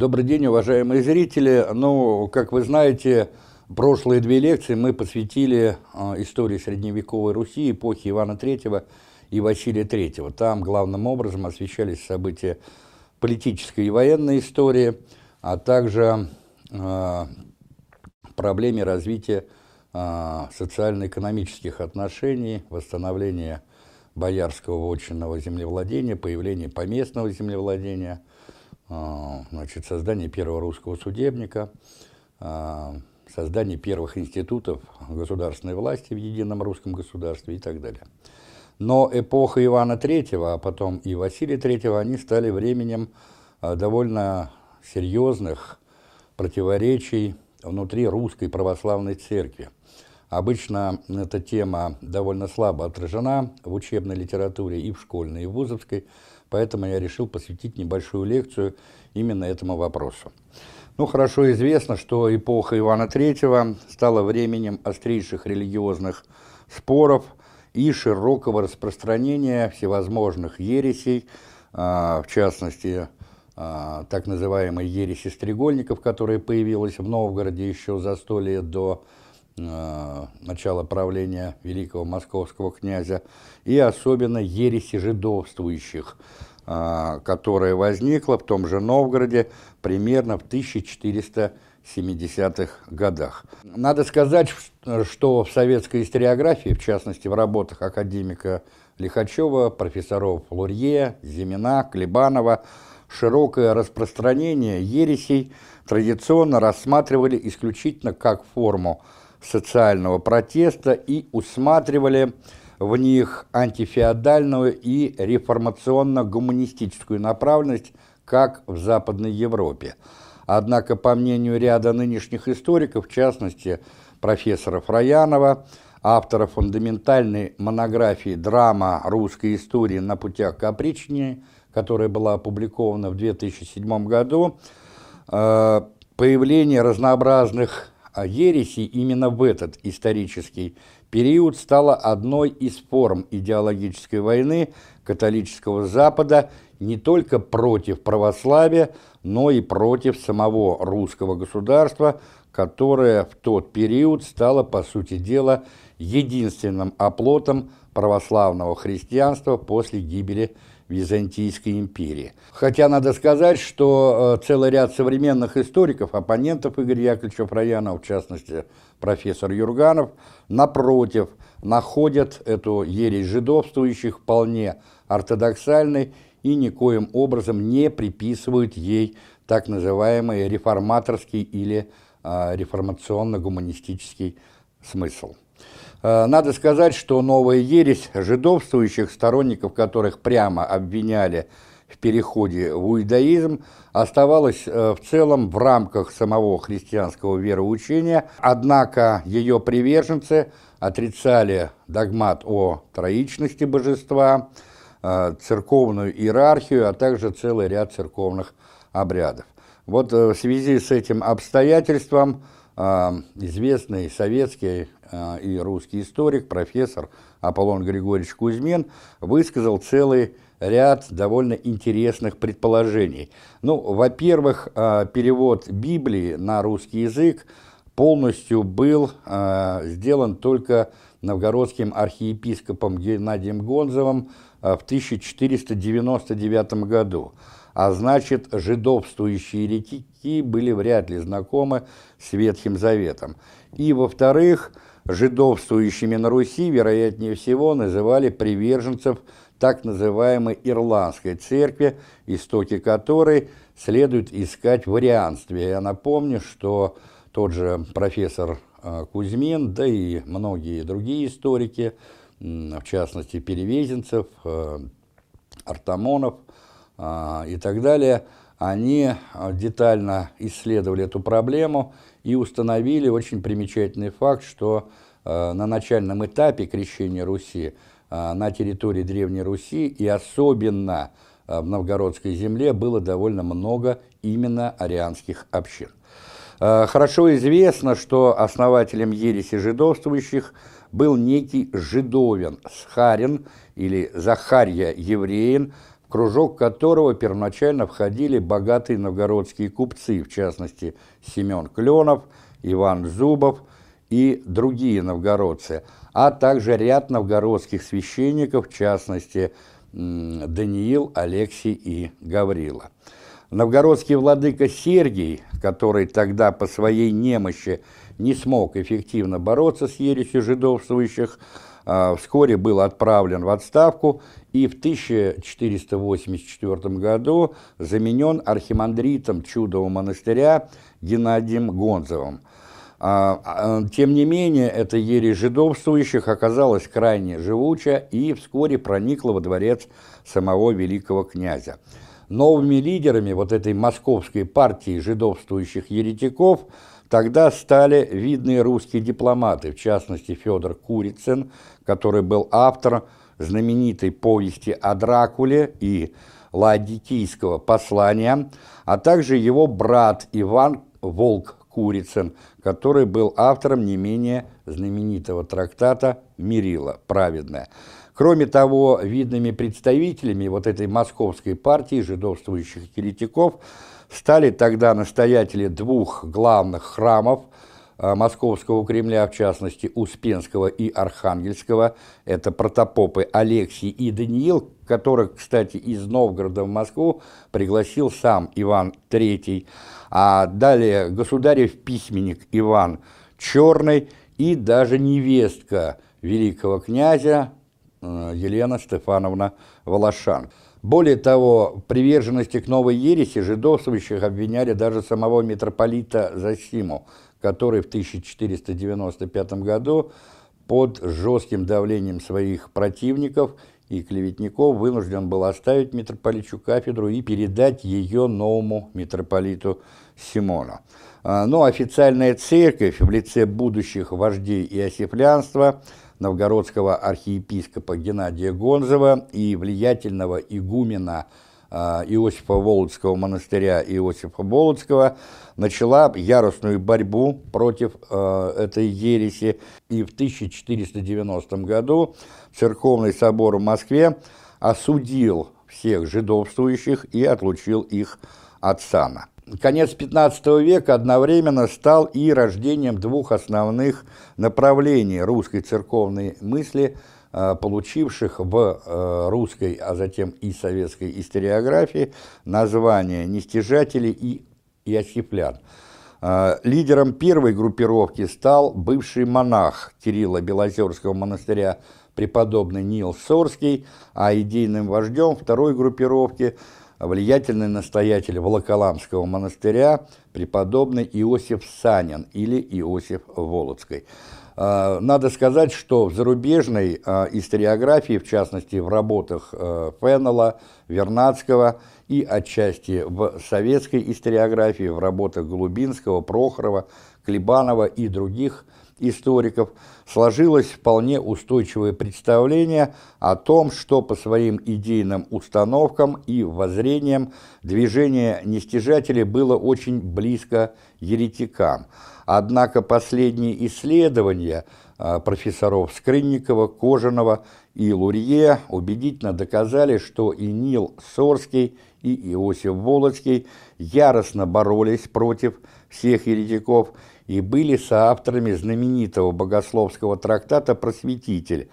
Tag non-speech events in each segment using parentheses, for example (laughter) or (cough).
Добрый день, уважаемые зрители. Ну, как вы знаете, прошлые две лекции мы посвятили э, истории средневековой Руси, эпохи Ивана III и Василия III. Там главным образом освещались события политической и военной истории, а также э, проблеме развития э, социально-экономических отношений, восстановления боярского вотчинного землевладения, появления поместного землевладения, значит, создание первого русского судебника, э, создание первых институтов государственной власти в едином русском государстве и так далее. Но эпоха Ивана III, а потом и Василия III, они стали временем э, довольно серьезных противоречий внутри русской православной церкви. Обычно эта тема довольно слабо отражена в учебной литературе и в школьной, и в вузовской, поэтому я решил посвятить небольшую лекцию именно этому вопросу. Ну, хорошо известно, что эпоха Ивана III стала временем острейших религиозных споров и широкого распространения всевозможных ересей, а, в частности, а, так называемой ереси стрегольников, которая появилась в Новгороде еще за сто лет до начала правления великого московского князя, и особенно ереси жидовствующих, а, которая возникла в том же Новгороде примерно в 1470-х годах. Надо сказать, что в советской историографии, в частности в работах академика Лихачева, профессоров Лурье, Зимина, Клебанова, широкое распространение ересей традиционно рассматривали исключительно как форму социального протеста и усматривали в них антифеодальную и реформационно-гуманистическую направленность, как в Западной Европе. Однако, по мнению ряда нынешних историков, в частности, профессора Фраянова, автора фундаментальной монографии «Драма русской истории на путях к опричнине», которая была опубликована в 2007 году, э, появление разнообразных ересей именно в этот исторический период стало одной из форм идеологической войны католического Запада не только против православия, но и против самого русского государства, которое в тот период стало, по сути дела, единственным оплотом православного христианства после гибели Византийской империи. Хотя надо сказать, что э, целый ряд современных историков, оппонентов Игоря Яковлевича Фраянова, в частности профессор Юрганов, напротив, находят эту ересь жидовствующих вполне ортодоксальной и никоим образом не приписывают ей так называемый реформаторский или э, реформационно-гуманистический смысл. Э, надо сказать, что новая ересь жидовствующих, сторонников которых прямо обвиняли в переходе в иудаизм, оставалась э, в целом в рамках самого христианского вероучения, однако ее приверженцы отрицали догмат о троичности божества, э, церковную иерархию, а также целый ряд церковных обрядов. Вот в связи с этим обстоятельством известный советский и русский историк, профессор Аполлон Григорьевич Кузьмин, высказал целый ряд довольно интересных предположений. Ну, во-первых, э, перевод Библии на русский язык полностью был э, сделан только новгородским архиепископом Геннадием Гонзовым в 1499 году. А значит, жидовствующие еретики были вряд ли знакомы с Ветхим Заветом. И, во-вторых, жидовствующими на Руси, вероятнее всего, называли приверженцев так называемой Ирландской церкви, истоки которой следует искать в варианстве. Я напомню, что тот же профессор э, Кузьмин, да и многие другие историки, в частности Перевезенцев, э, Артамонов э, и так далее, они детально исследовали эту проблему и установили очень примечательный факт, что э, на начальном этапе крещения Руси э, на территории Древней Руси и особенно э, в новгородской земле было довольно много именно арианских общин. Хорошо известно, что основателем ереси жидовствующих был некий Жидовин, Схарин или Захарья Евреин, кружок которого первоначально входили богатые новгородские купцы, в частности Семен Кленов, Иван Зубов и другие новгородцы, а также ряд новгородских священников, в частности Даниил, Алексий и Гаврила. Новгородский владыка Сергий, который тогда по своей немощи не смог эффективно бороться с ересью жидовствующих, а, вскоре был отправлен в отставку и в 1484 году заменен архимандритом Чудового монастыря Геннадием Гонзовым. А, а, тем не менее, эта ересь жидовствующих оказалась крайне живуча и вскоре проникла во дворец самого великого князя. Новыми лидерами вот этой московской партии жидовствующих еретиков – Тогда стали видные русские дипломаты, в частности Федор Курицын, который был автором знаменитой повести о Дракуле и Ладикийского послания, а также его брат Иван Волк Курицын, который был автором не менее знаменитого трактата «Мирила. Праведная». Кроме того, видными представителями вот этой московской партии жидовствующих еретиков – стали тогда настоятели двух главных храмов Московского Кремля, в частности Успенского и Архангельского, это протопопы Алексий и Даниил, которых, кстати, из Новгорода в Москву пригласил сам Иван III, а далее государев письменник Иван Черный и даже невестка великого князя э, Елена Стефановна Волошан. Более того, приверженности к новой ереси жидовствующих обвиняли даже самого митрополита Засиму, который в 1495 году под жестким давлением своих противников и клеветников вынужден был оставить митрополичу кафедру и передать ее новому митрополиту Симону. А, но официальная церковь в лице будущих вождей иосифлянства – новгородского архиепископа Геннадия Гонзова и влиятельного игумена а, Иосифа Володского монастыря Иосифа Володского начала яростную борьбу против э, этой ереси, и в 1490 году Церковный собор в Москве осудил всех жидовствующих и отлучил их от сана. Конец XV века одновременно стал и рождением двух основных направлений русской церковной мысли, получивших в э, русской, а затем и советской историографии название «нестяжатели» и «иосифлян». Э, лидером первой группировки стал бывший монах Кирилла Белозерского монастыря преподобный Нил Сорский, а идейным вождем второй группировки – влиятельный настоятель Волоколамского монастыря, преподобный Иосиф Санин или Иосиф Волоцкий. А, надо сказать, что в зарубежной а, историографии, в частности в работах а, Феннелла, Вернадского и отчасти в советской историографии, в работах Голубинского, Прохорова, Клебанова и других историков сложилось вполне устойчивое представление о том, что по своим идейным установкам и воззрениям движение нестяжателей было очень близко еретикам. Однако последние исследования а, профессоров Скрынникова, Кожаного и Лурье убедительно доказали, что и Нил Сорский, и Иосиф Волоцкий яростно боролись против всех еретиков и были соавторами знаменитого богословского трактата «Просветитель».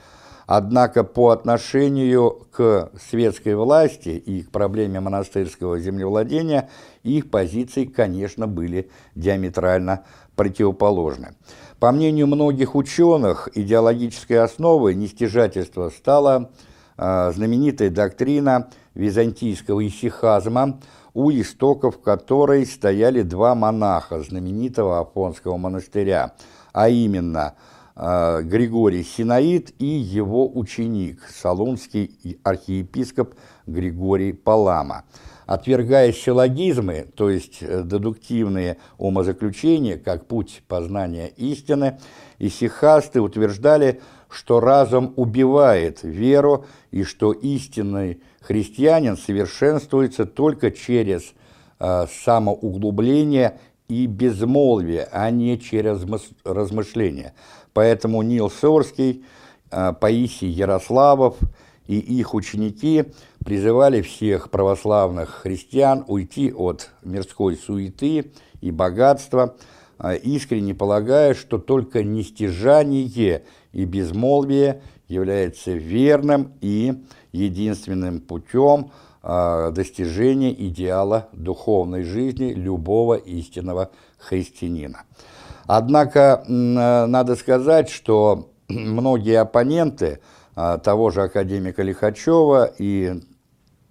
Однако по отношению к светской власти и к проблеме монастырского землевладения их позиции, конечно, были диаметрально противоположны. По мнению многих ученых, идеологической основой нестяжательства стала э, знаменитая доктрина византийского исихазма – у истоков которой стояли два монаха знаменитого Афонского монастыря, а именно э, Григорий Синаид и его ученик, салунский архиепископ Григорий Палама. Отвергая силлогизмы, то есть э, дедуктивные умозаключения, как путь познания истины, исихасты утверждали, что разум убивает веру и что истинный христианин совершенствуется только через э, самоуглубление и безмолвие, а не через размышление. Поэтому Нил Сорский, э, Паисий Ярославов и их ученики призывали всех православных христиан уйти от мирской суеты и богатства, а, искренне полагая, что только нестяжание и безмолвие является верным и единственным путем а, достижения идеала духовной жизни любого истинного христианина. Однако надо сказать, что (clears throat) многие оппоненты а, того же академика Лихачева и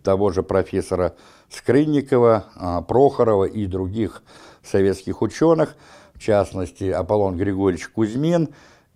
того же профессора Скрынникова, а, Прохорова и других советских ученых, в частности Аполлон Григорьевич Кузьмин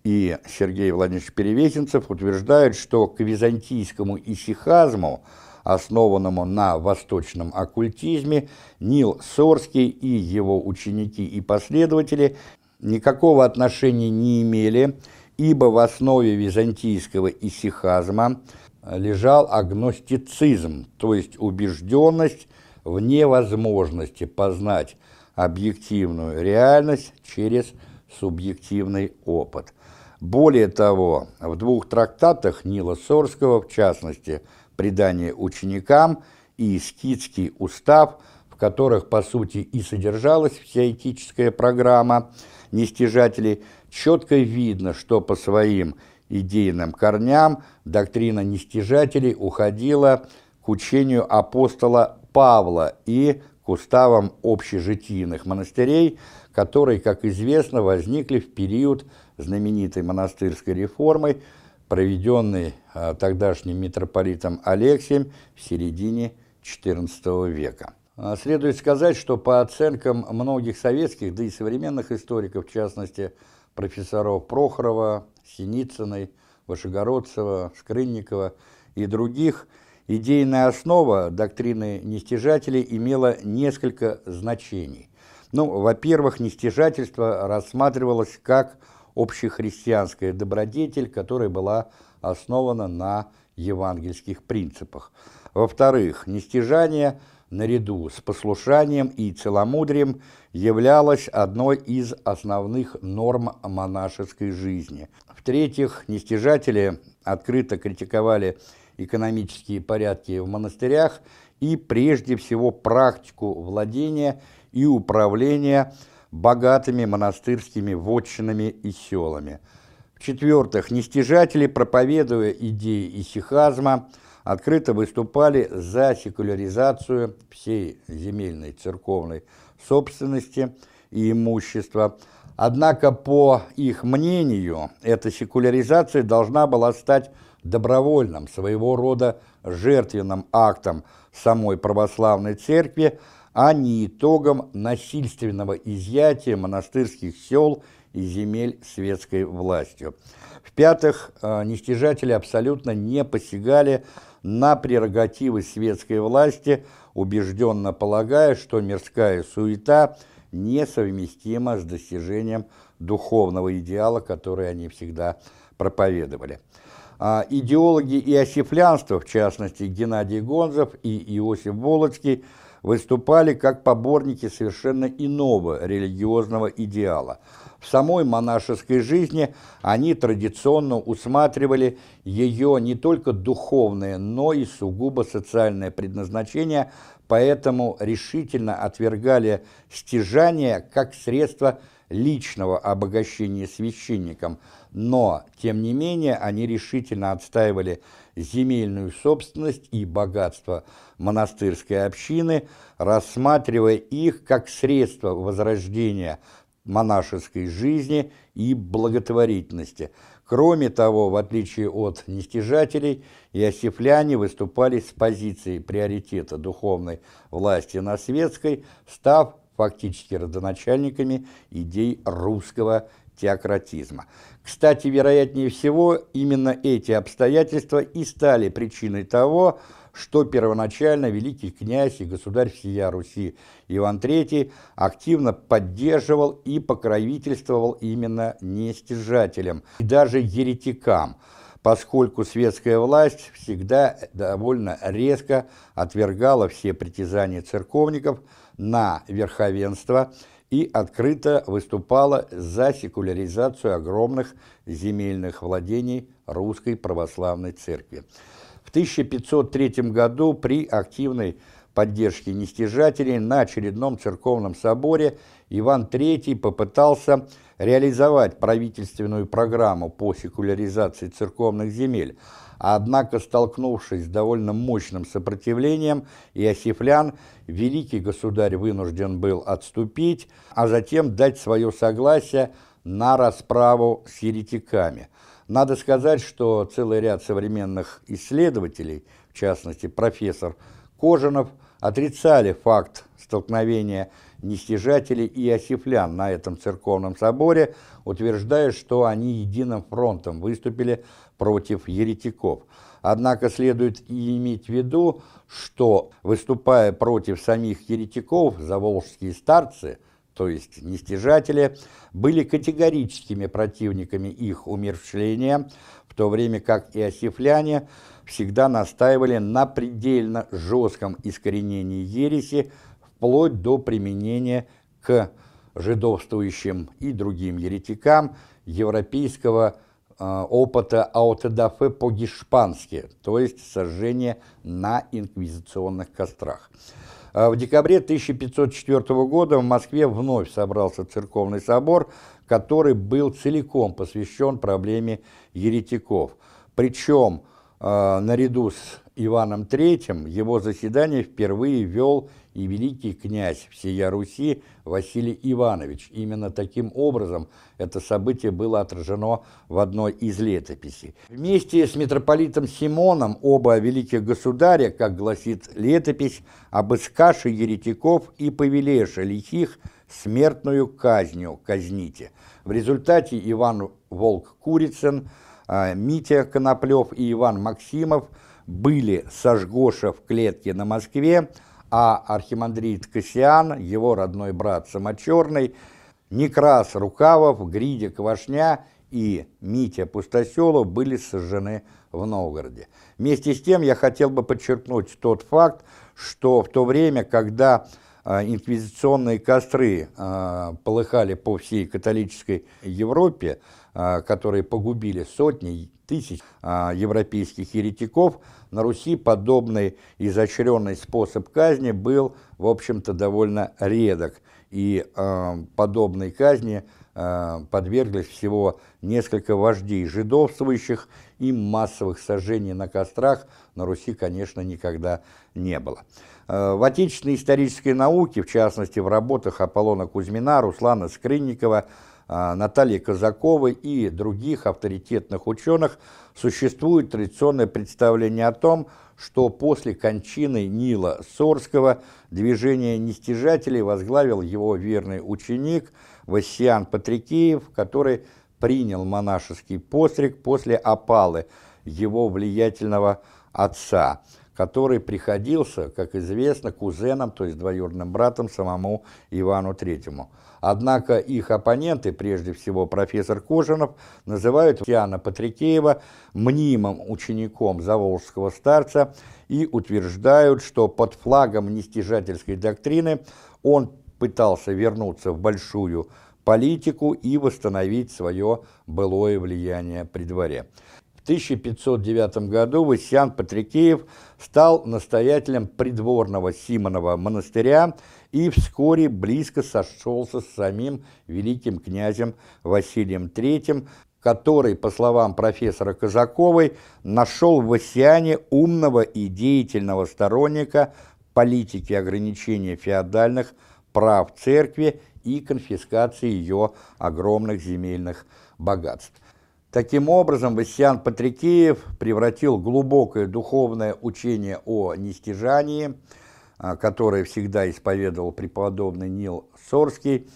и Сергей Владимирович Перевесенцев, утверждают, что к византийскому исихазму, основанному на восточном оккультизме, Нил Сорский и его ученики и последователи никакого отношения не имели, ибо в основе византийского исихазма лежал агностицизм, то есть убежденность в невозможности познать объективную реальность через субъективный опыт. Более того, в двух трактатах Нила Сорского, в частности, «Предание ученикам» и «Скидский устав», в которых, по сути, и содержалась вся этическая программа нестяжателей, четко видно, что по своим идейным корням доктрина нестяжателей уходила к учению апостола Павла и к уставам общежитийных монастырей, которые, как известно, возникли в период знаменитой монастырской реформы, проведенной а, тогдашним митрополитом Алексием в середине XIV века. А, следует сказать, что по оценкам многих советских, да и современных историков, в частности, профессоров Прохорова, Синицыной, Вышегородцева, Скрынникова и других, идейная основа доктрины нестяжателей имела несколько значений. Ну, во-первых, нестяжательство рассматривалось как общехристианская добродетель, которая была основана на евангельских принципах. Во-вторых, нестяжание – наряду с послушанием и целомудрием являлась одной из основных норм монашеской жизни. В-третьих, нестяжатели открыто критиковали экономические порядки в монастырях и прежде всего практику владения и управления богатыми монастырскими вотчинами и селами. В-четвертых, нестяжатели, проповедуя идеи исихазма, открыто выступали за секуляризацию всей земельной церковной собственности и имущества. Однако, по их мнению, эта секуляризация должна была стать добровольным, своего рода жертвенным актом самой православной церкви, а не итогом насильственного изъятия монастырских сел и земель светской властью. В-пятых, э, нестяжатели абсолютно не посягали на прерогативы светской власти, убежденно полагая, что мирская суета несовместима с достижением духовного идеала, который они всегда проповедовали. А идеологи иосифлянства, в частности Геннадий Гонзов и Иосиф Волоцкий, выступали как поборники совершенно иного религиозного идеала – в самой монашеской жизни они традиционно усматривали ее не только духовное, но и сугубо социальное предназначение, поэтому решительно отвергали стяжание как средство личного обогащения священникам, но, тем не менее, они решительно отстаивали земельную собственность и богатство монастырской общины, рассматривая их как средство возрождения монашеской жизни и благотворительности. Кроме того, в отличие от нестяжателей, иосифляне выступали с позиции приоритета духовной власти на светской, став фактически родоначальниками идей русского теократизма. Кстати, вероятнее всего, именно эти обстоятельства и стали причиной того, что первоначально великий князь и государь всея Руси Иван III активно поддерживал и покровительствовал именно нестяжателям и даже еретикам, поскольку светская власть всегда довольно резко отвергала все притязания церковников на верховенство и открыто выступала за секуляризацию огромных земельных владений русской православной церкви. В 1503 году при активной поддержке нестяжателей на очередном церковном соборе Иван III попытался реализовать правительственную программу по секуляризации церковных земель, однако, столкнувшись с довольно мощным сопротивлением иосифлян, великий государь вынужден был отступить, а затем дать свое согласие на расправу с еретиками. Надо сказать, что целый ряд современных исследователей, в частности профессор Кожанов, отрицали факт столкновения нестяжателей и осифлян на этом церковном соборе, утверждая, что они единым фронтом выступили против еретиков. Однако следует и иметь в виду, что, выступая против самих еретиков, заволжские старцы, то есть нестяжатели, были категорическими противниками их умерщвления, в то время как иосифляне всегда настаивали на предельно жестком искоренении ереси, вплоть до применения к жидовствующим и другим еретикам европейского э, опыта аутодафе по-гешпански, то есть сожжение на инквизиционных кострах. А в декабре 1504 года в Москве вновь собрался церковный собор, который был целиком посвящен проблеме еретиков. Причем э, наряду с Иваном III его заседание впервые вел и великий князь всея Руси Василий Иванович. Именно таким образом это событие было отражено в одной из летописей. Вместе с митрополитом Симоном оба великих государя, как гласит летопись, обыскаши еретиков и повелеша лихих смертную казнью казните. В результате Иван Волк-Курицын, а, Митя Коноплев и Иван Максимов были сожгоша в клетке на Москве, а архимандрит Кассиан, его родной брат Самочерный, Некрас Рукавов, Гриди Квашня и Митя Пустоселов были сожжены в Новгороде. Вместе с тем я хотел бы подчеркнуть тот факт, что в то время, когда э, инквизиционные костры э, полыхали по всей католической Европе, э, которые погубили сотни тысяч европейских еретиков, на Руси подобный изощренный способ казни был, в общем-то, довольно редок, и э, подобной казни э, подверглись всего несколько вождей жидовствующих, и массовых сожжений на кострах на Руси, конечно, никогда не было. Э, в отечественной исторической науке, в частности в работах Аполлона Кузьмина, Руслана Скрынникова, а, Натальи Казаковой и других авторитетных ученых существует традиционное представление о том, что после кончины Нила Сорского движение нестяжателей возглавил его верный ученик Васян Патрикеев, который принял монашеский постриг после опалы его влиятельного отца, который приходился, как известно, кузеном, то есть двоюродным братом самому Ивану Третьему. Однако их оппоненты, прежде всего профессор Кожанов, называют Тиана Патрикеева мнимым учеником заволжского старца и утверждают, что под флагом нестяжательской доктрины он пытался вернуться в большую политику и восстановить свое былое влияние при дворе. В 1509 году Васян Патрикеев стал настоятелем придворного Симонова монастыря и вскоре близко сошелся с самим великим князем Василием III, который, по словам профессора Казаковой, нашел в Васяне умного и деятельного сторонника политики ограничения феодальных прав церкви и конфискации ее огромных земельных богатств. Таким образом, Васян Патрикеев превратил глубокое духовное учение о нестяжании, которое всегда исповедовал преподобный Нил Сорский,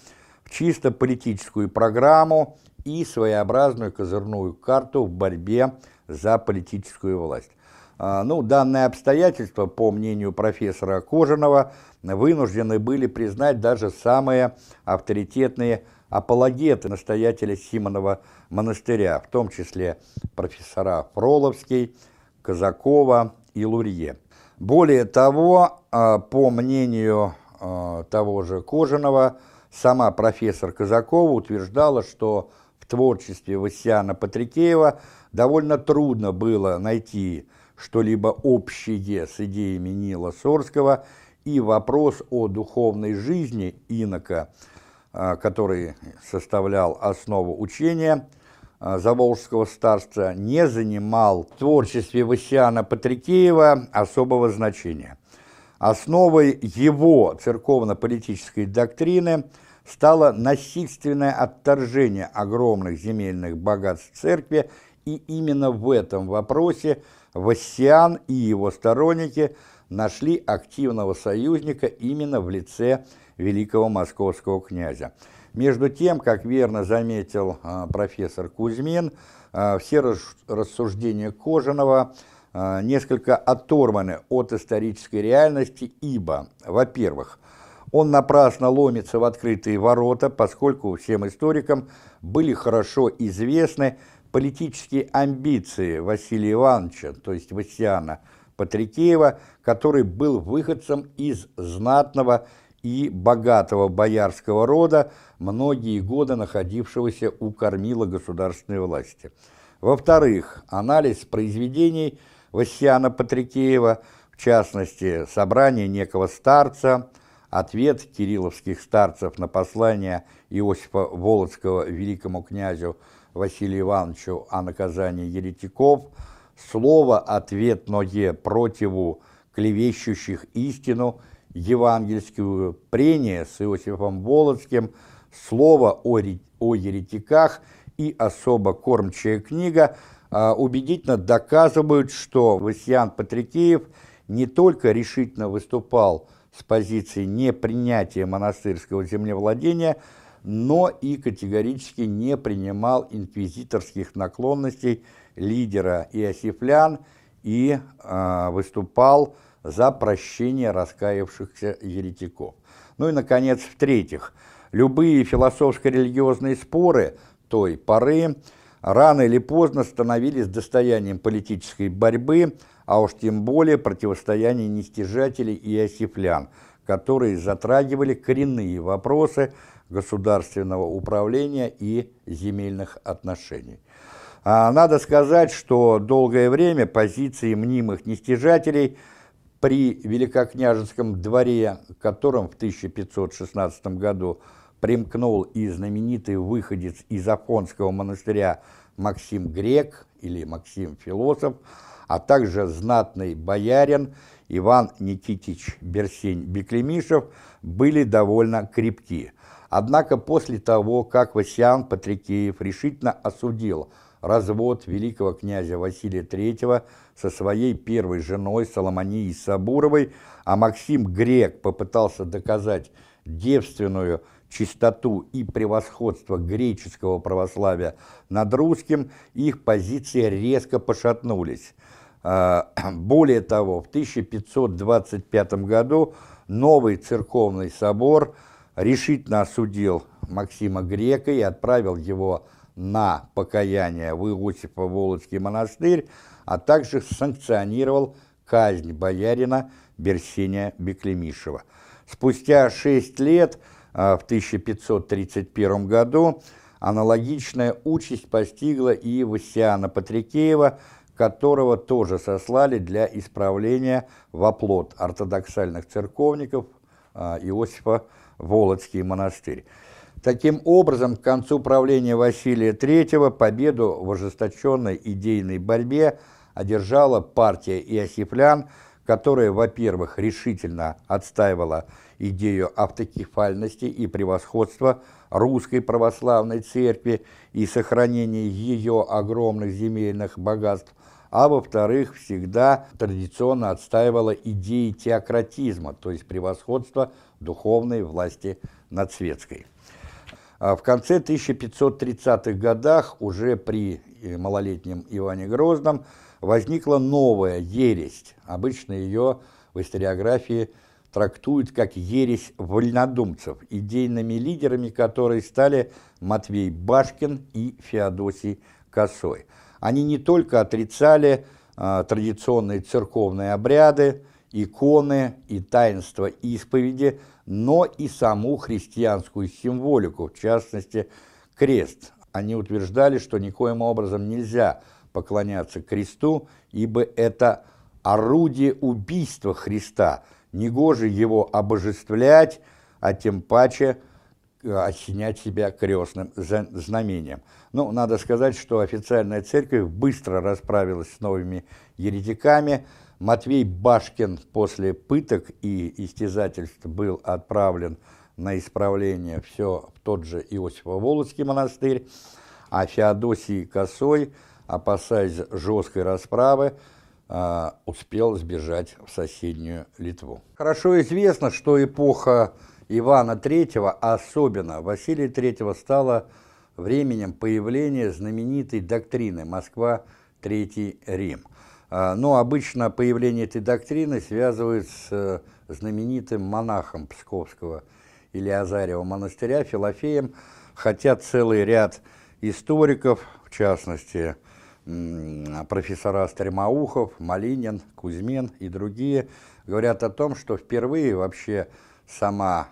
в чисто политическую программу и своеобразную козырную карту в борьбе за политическую власть. А, ну, данные обстоятельства, по мнению профессора Кожаного, вынуждены были признать даже самые авторитетные апологеты настоятеля Симонова монастыря, в том числе профессора Фроловский, Казакова и Лурье. Более того, а, по мнению а, того же Кожаного, сама профессор Казакова утверждала, что в творчестве Васяна Патрикеева довольно трудно было найти что-либо общее с идеями Нила Сорского, и вопрос о духовной жизни инока, а, который составлял основу учения Заволжского старца, не занимал в творчестве Васиана Патрикеева особого значения. Основой его церковно-политической доктрины стало насильственное отторжение огромных земельных богатств церкви, и именно в этом вопросе Вассиан и его сторонники нашли активного союзника именно в лице великого московского князя. Между тем, как верно заметил э, профессор Кузьмин, э, все рассуждения Кожаного э, несколько оторваны от исторической реальности, ибо, во-первых, он напрасно ломится в открытые ворота, поскольку всем историкам были хорошо известны политические амбиции Василия Ивановича, то есть Васяна Патрикеева, который был выходцем из знатного и богатого боярского рода, многие годы находившегося у кормила государственной власти. Во-вторых, анализ произведений Васяна Патрикеева, в частности, собрание некого старца, ответ кирилловских старцев на послание Иосифа Володского великому князю Василию Ивановичу о наказании еретиков, слово ответное противу клевещущих истину, евангельскую прение с Иосифом Володским, слово о, о еретиках и особо кормчая книга а, убедительно доказывают, что Васьян Патрикеев не только решительно выступал с позиции непринятия монастырского землевладения – но и категорически не принимал инквизиторских наклонностей лидера иосифлян и э, выступал за прощение раскаявшихся еретиков. Ну и, наконец, в-третьих, любые философско-религиозные споры той поры рано или поздно становились достоянием политической борьбы, а уж тем более противостояния нестяжателей и осифлян, которые затрагивали коренные вопросы – государственного управления и земельных отношений. А надо сказать, что долгое время позиции мнимых нестяжателей при Великокняжеском дворе, которым в 1516 году примкнул и знаменитый выходец из Афонского монастыря Максим Грек или Максим Философ, а также знатный боярин Иван Никитич Берсень-Беклемишев были довольно крепки. Однако после того, как Васян Патрикеев решительно осудил развод великого князя Василия III со своей первой женой Соломонией Сабуровой, а Максим Грек попытался доказать девственную чистоту и превосходство греческого православия над русским, их позиции резко пошатнулись. А, (clears throat) более того, в 1525 году новый церковный собор – решительно осудил Максима Грека и отправил его на покаяние в Иосифо-Володский монастырь, а также санкционировал казнь боярина Берсения Беклемишева. Спустя шесть лет, а, в 1531 году, аналогичная участь постигла и Васиана Патрикеева, которого тоже сослали для исправления в оплот ортодоксальных церковников а, Иосифа Володский монастырь. Таким образом, к концу правления Василия III победу в ожесточенной идейной борьбе одержала партия иосифлян, которая, во-первых, решительно отстаивала идею автокефальности и превосходства русской православной церкви и сохранения ее огромных земельных богатств, а во-вторых, всегда традиционно отстаивала идеи теократизма, то есть превосходства духовной власти над светской. А в конце 1530-х годах, уже при э, малолетнем Иване Грозном, возникла новая ересь. Обычно ее в историографии трактуют как ересь вольнодумцев, идейными лидерами которой стали Матвей Башкин и Феодосий Косой. Они не только отрицали э, традиционные церковные обряды, иконы и таинства исповеди, но и саму христианскую символику, в частности, крест. Они утверждали, что никоим образом нельзя поклоняться кресту, ибо это орудие убийства Христа, негоже его обожествлять, а тем паче осенять себя крестным знамением. Ну, надо сказать, что официальная церковь быстро расправилась с новыми еретиками. Матвей Башкин после пыток и истязательств был отправлен на исправление все в тот же Иосифо-Володский монастырь, а Феодосий Косой, опасаясь жесткой расправы, а, успел сбежать в соседнюю Литву. Хорошо известно, что эпоха Ивана III, особенно Василия III, стала временем появления знаменитой доктрины «Москва, Третий Рим». А, но обычно появление этой доктрины связывают с э, знаменитым монахом Псковского Илиазарева монастыря Филофеем, хотя целый ряд историков, в частности, профессора Стремаухов, Малинин, Кузьмин и другие, говорят о том, что впервые вообще сама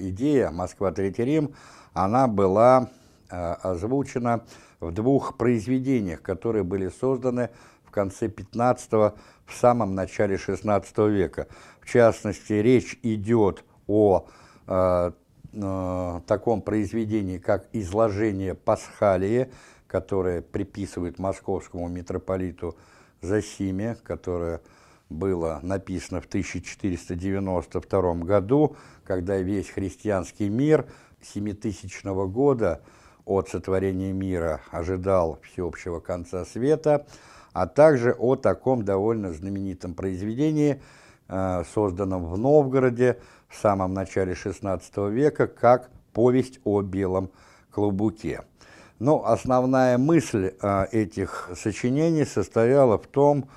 идея «Москва, Третий Рим», она была Э, озвучена в двух произведениях, которые были созданы в конце 15-го, в самом начале 16 века. В частности, речь идет о э, э, таком произведении, как «Изложение Пасхалии», которое приписывает московскому митрополиту Засиме, которое было написано в 1492 году, когда весь христианский мир 7000 года – от сотворения мира ожидал всеобщего конца света, а также о таком довольно знаменитом произведении, э, созданном в Новгороде в самом начале XVI века, как «Повесть о белом клубуке». Но основная мысль э, этих сочинений состояла в том, что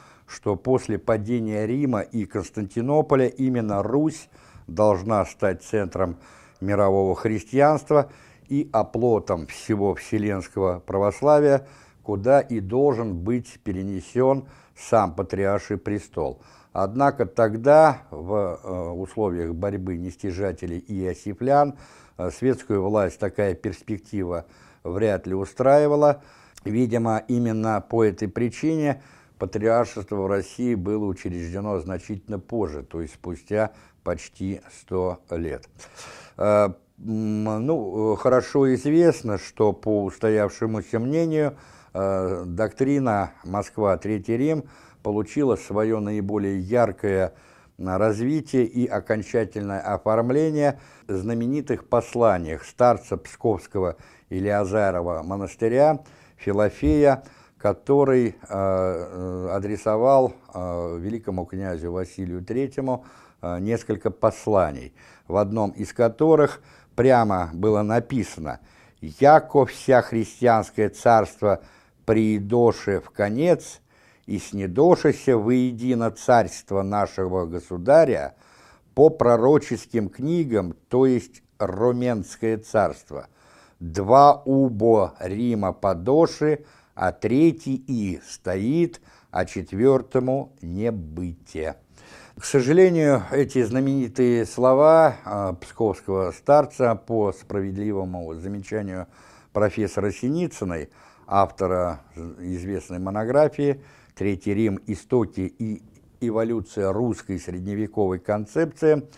после падения Рима и Константинополя именно Русь должна стать центром мирового христианства – и оплотом всего вселенского православия, куда и должен быть перенесен сам патриарший престол. Однако тогда, в э, условиях борьбы нестяжателей и осиплян, э, светскую власть такая перспектива вряд ли устраивала. Видимо, именно по этой причине патриаршество в России было учреждено значительно позже, то есть спустя почти 100 лет. Э, ну, хорошо известно, что по устоявшемуся мнению э, доктрина «Москва, Третий Рим» получила свое наиболее яркое развитие и окончательное оформление в знаменитых посланиях старца Псковского Илиазарова монастыря Филофея, который э, э адресовал э, великому князю Василию э, несколько посланий, в одном из которых – прямо было написано «Яко вся христианское царство приидоше в конец, и снедошися воедино царство нашего государя по пророческим книгам, то есть Роменское царство. Два убо Рима подоши, а третий и стоит, а четвертому не бытие. К сожалению, эти знаменитые слова э, псковского старца по справедливому замечанию профессора Синицыной, автора известной монографии «Третий Рим. Истоки и эволюция русской средневековой концепции»,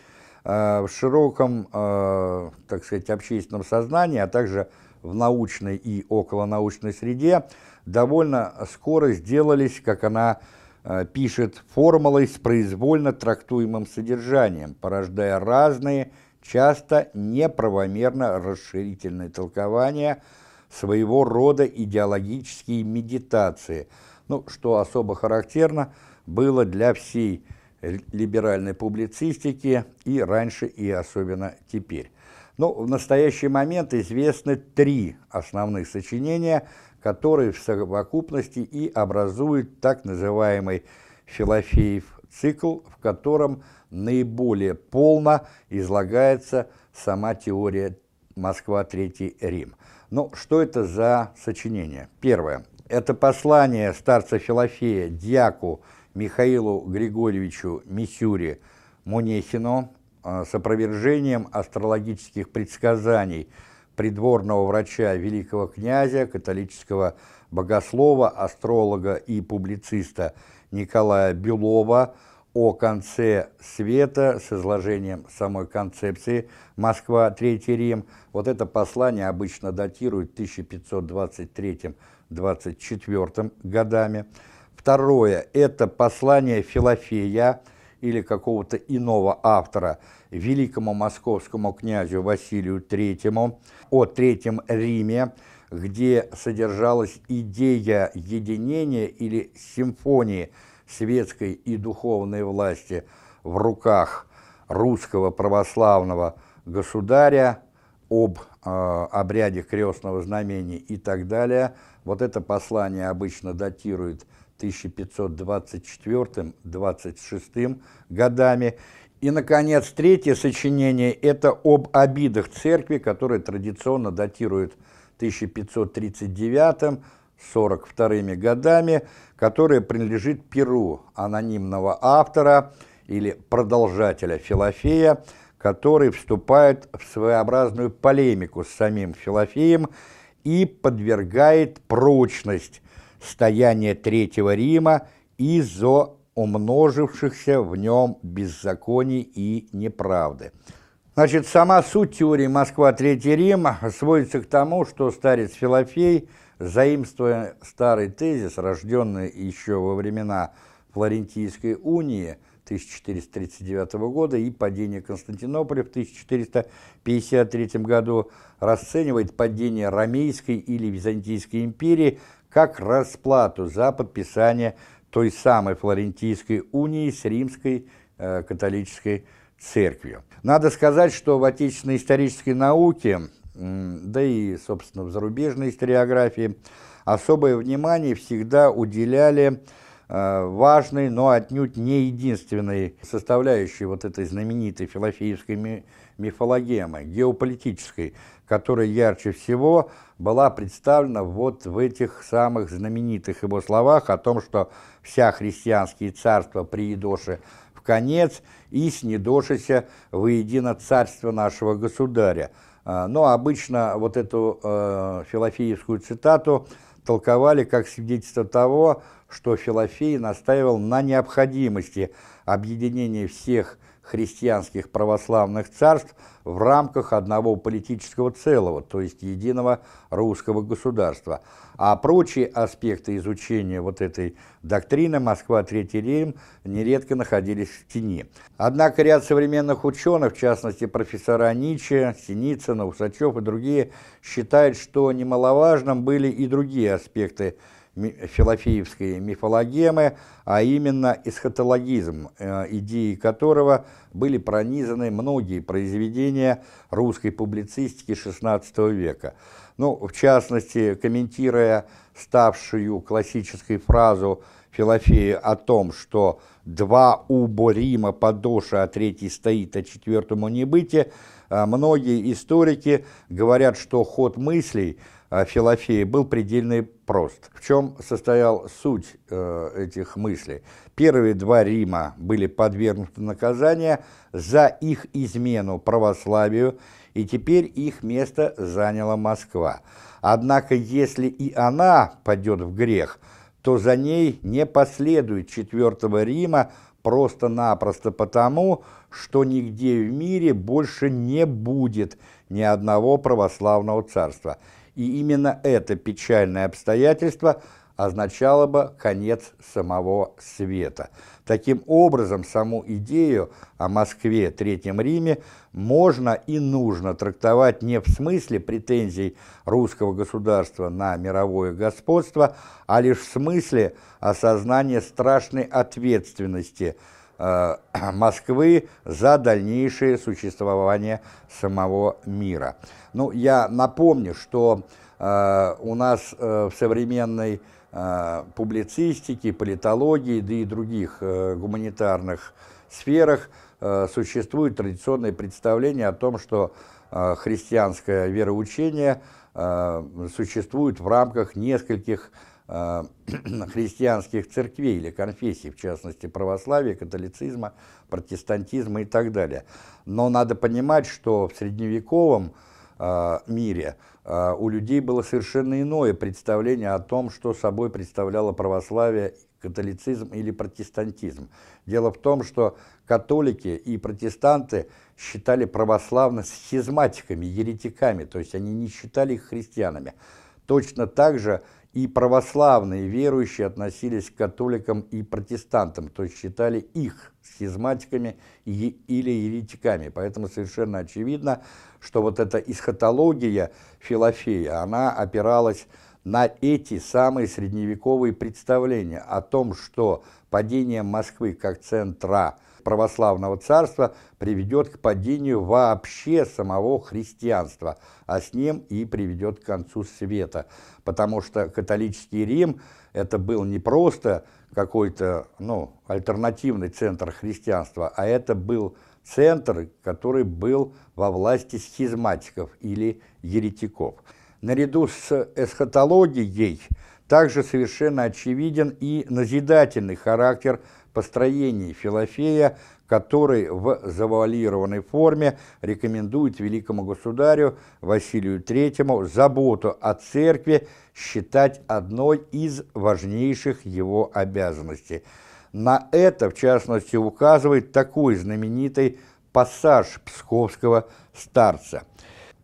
э, в широком, э, так сказать, общественном сознании, а также в научной и околонаучной среде довольно скоро сделались, как она Э, пишет формулой с произвольно трактуемым содержанием, порождая разные, часто неправомерно расширительные толкования своего рода идеологические медитации, ну, что особо характерно было для всей либеральной публицистики и раньше, и особенно теперь. Но в настоящий момент известны три основных сочинения – которые в совокупности и образуют так называемый Филофеев цикл, в котором наиболее полно излагается сама теория Москва, Третий Рим. Ну, что это за сочинение? Первое. Это послание старца Филофея дьяку Михаилу Григорьевичу Мисюре Мунехину э, с опровержением астрологических предсказаний – придворного врача великого князя, католического богослова, астролога и публициста Николая Белова о конце света с изложением самой концепции «Москва, Третий Рим». Вот это послание обычно датирует 1523-24 годами. Второе – это послание Филофея или какого-то иного автора великому московскому князю Василию III о Третьем Риме, где содержалась идея единения или симфонии светской и духовной власти в руках русского православного государя, об э, обряде крестного знамения и так далее. Вот это послание обычно датирует 1524-26 годами. И, наконец, третье сочинение – это об обидах церкви, которое традиционно датирует 1539-42 годами, которое принадлежит перу анонимного автора или продолжателя Филофея, который вступает в своеобразную полемику с самим Филофеем и подвергает прочность стояния Третьего Рима из-за умножившихся в нем беззаконий и неправды. Значит, сама суть теории «Москва, Третий Рим» сводится к тому, что старец Филофей, заимствуя старый тезис, рожденный еще во времена Флорентийской унии 1439 года и падения Константинополя в 1453 году, расценивает падение Ромейской или Византийской империи как расплату за подписание той самой Флорентийской унии с римской э, католической церковью. Надо сказать, что в отечественной исторической науке, да и, собственно, в зарубежной историографии, особое внимание всегда уделяли э, важной, но отнюдь не единственной составляющей вот этой знаменитой филофеевской мифологемы, геополитической, которая ярче всего была представлена вот в этих самых знаменитых его словах о том, что вся христианские царства приедоши в конец и снедошися воедино царство нашего государя. А, но обычно вот эту э, филофеевскую цитату толковали как свидетельство того, что Филофей настаивал на необходимости объединения всех христианских православных царств в рамках одного политического целого, то есть единого русского государства. А прочие аспекты изучения вот этой доктрины Москва, Третий Рим нередко находились в тени. Однако ряд современных ученых, в частности профессора Ниче, Синицына, Усачев и другие, считают, что немаловажным были и другие аспекты филофеевской мифологемы, а именно эсхатологизм, э, идеи которого были пронизаны многие произведения русской публицистики XVI века. Ну, в частности, комментируя ставшую классической фразу Филофея о том, что «два убо Рима подоша, а третий стоит, а четвертому не быть», э, многие историки говорят, что ход мыслей – Филофея был предельно прост. В чем состоял суть э, этих мыслей? Первые два Рима были подвергнуты наказанию за их измену православию, и теперь их место заняла Москва. Однако, если и она падет в грех, то за ней не последует четвертого Рима просто-напросто потому, что нигде в мире больше не будет ни одного православного царства – и именно это печальное обстоятельство означало бы конец самого света. Таким образом, саму идею о Москве, Третьем Риме можно и нужно трактовать не в смысле претензий русского государства на мировое господство, а лишь в смысле осознания страшной ответственности (clears throat) Москвы за дальнейшее существование самого мира. Ну, я напомню, что э, у нас э, в современной э, публицистике, политологии, да и других э, гуманитарных сферах э, существует традиционное представление о том, что э, христианское вероучение э, существует в рамках нескольких э, (clears throat) христианских церквей или конфессий, в частности православия, католицизма, протестантизма и так далее. Но надо понимать, что в средневековом э, мире э, у людей было совершенно иное представление о том, что собой представляло православие, католицизм или протестантизм. Дело в том, что католики и протестанты считали православных схизматиками, еретиками, то есть они не считали их христианами. Точно так же и православные верующие относились к католикам и протестантам, то есть считали их схизматиками или еретиками. Поэтому совершенно очевидно, что вот эта эсхатология Филофея, она опиралась на эти самые средневековые представления о том, что падение Москвы как центра православного царства приведет к падению вообще самого христианства, а с ним и приведет к концу света. Потому что католический Рим это был не просто какой-то ну, альтернативный центр христианства, а это был центр, который был во власти схизматиков или еретиков. Наряду с эсхатологией также совершенно очевиден и назидательный характер построений Филофея, который в завуалированной форме рекомендует великому государю Василию III заботу о церкви считать одной из важнейших его обязанностей. На это, в частности, указывает такой знаменитый пассаж псковского старца.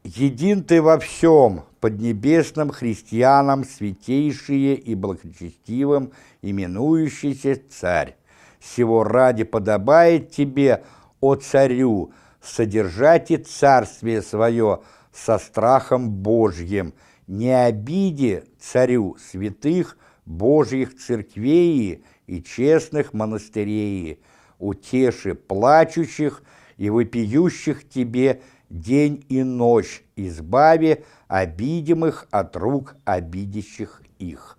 «Един ты во всем, поднебесным христианам святейшие и благочестивым именующийся царь сего ради подобает тебе, о царю, содержать и царствие свое со страхом Божьим, не обиде царю святых Божьих церквей и честных монастырей, утеши плачущих и вопиющих тебе день и ночь, избави обидимых от рук обидящих их.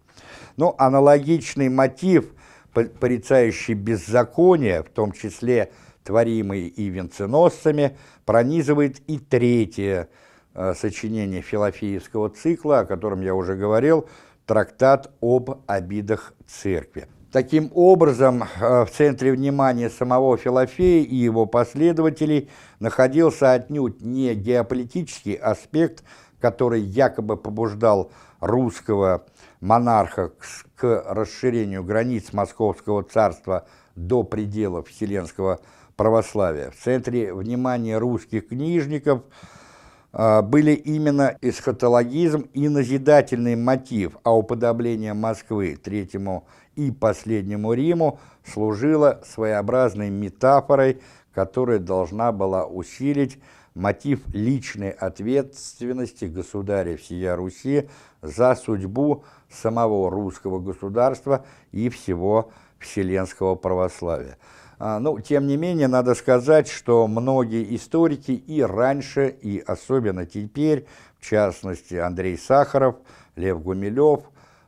Ну, аналогичный мотив – порицающий беззаконие, в том числе творимые и венценосцами, пронизывает и третье э, сочинение филофеевского цикла, о котором я уже говорил, трактат об обидах церкви. Таким образом, э, в центре внимания самого Филофея и его последователей находился отнюдь не геополитический аспект, который якобы побуждал русского монарха к, к расширению границ Московского царства до пределов вселенского православия. В центре внимания русских книжников э, были именно эсхатологизм и назидательный мотив, а уподобление Москвы Третьему и Последнему Риму служило своеобразной метафорой, которая должна была усилить мотив личной ответственности государя всея Руси за судьбу самого русского государства и всего вселенского православия. А, ну, тем не менее, надо сказать, что многие историки и раньше, и особенно теперь, в частности, Андрей Сахаров, Лев Гумилев,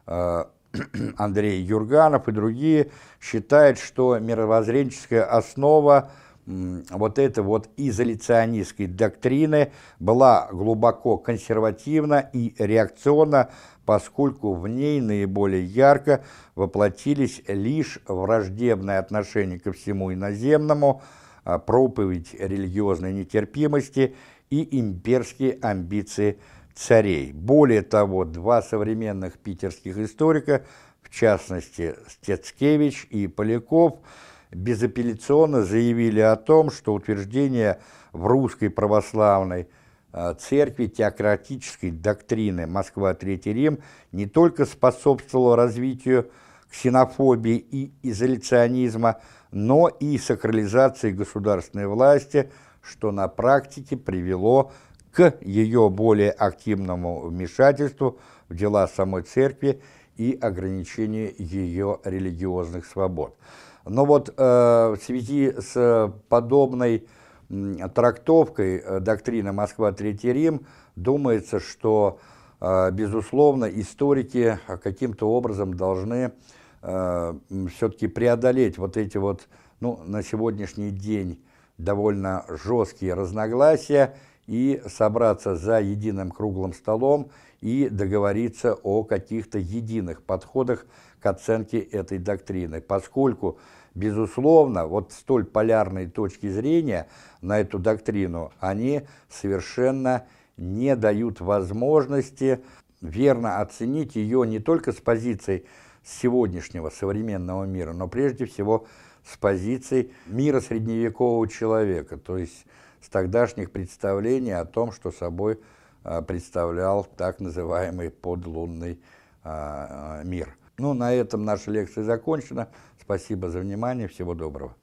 а, (clears throat) Андрей Юрганов и другие, считают, что мировоззренческая основа вот этой вот изоляционистской доктрины была глубоко консервативна и реакционна поскольку в ней наиболее ярко воплотились лишь враждебное отношение ко всему иноземному, а, проповедь религиозной нетерпимости и имперские амбиции царей. Более того, два современных питерских историка, в частности Стецкевич и Поляков, безапелляционно заявили о том, что утверждение в русской православной Э, церкви теократической доктрины Москва-Третий Рим не только способствовала развитию ксенофобии и изоляционизма, но и сакрализации государственной власти, что на практике привело к ее более активному вмешательству в дела самой церкви и ограничению ее религиозных свобод. Но вот э, в связи с подобной трактовкой э, доктрины «Москва, Третий Рим» думается, что, э, безусловно, историки каким-то образом должны все-таки преодолеть вот эти вот, ну, на сегодняшний день довольно жесткие разногласия и собраться за единым круглым столом и договориться о каких-то единых подходах к оценке этой доктрины, поскольку Безусловно, вот столь полярные точки зрения на эту доктрину, они совершенно не дают возможности верно оценить ее не только с позиции сегодняшнего современного мира, но прежде всего с позиции мира средневекового человека, то есть с тогдашних представлений о том, что собой представлял так называемый подлунный а, а, мир. Ну, на этом наша лекция закончена. Спасибо за внимание, всего доброго.